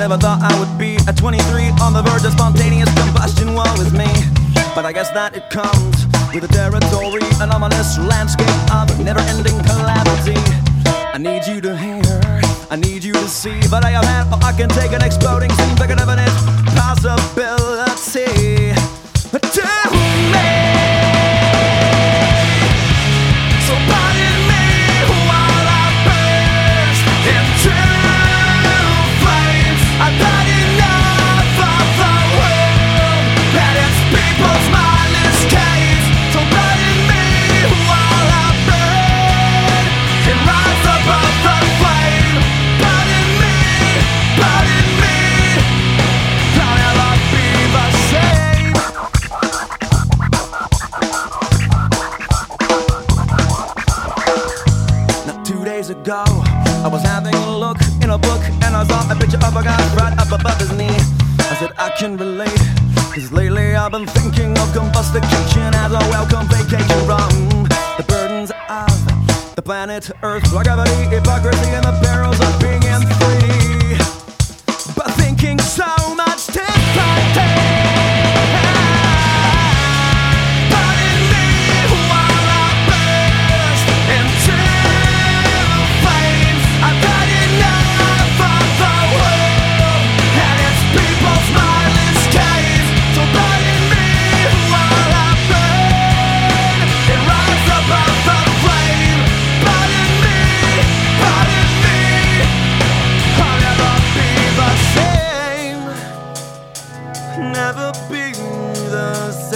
never thought I would be at 23 on the verge of spontaneous combustion. Woe is me. But I guess that it comes with the territory, an ominous landscape of never ending calamity. I need you to hear, I need you to see, but I have had, I can take an exploding I was having a look in a book and I saw a picture of a guy right up above his knee. I said, I can relate, cause lately I've been thinking of combustication as a welcome vacation from the burdens of the planet Earth, like gravity, hypocrisy, and the never be the same.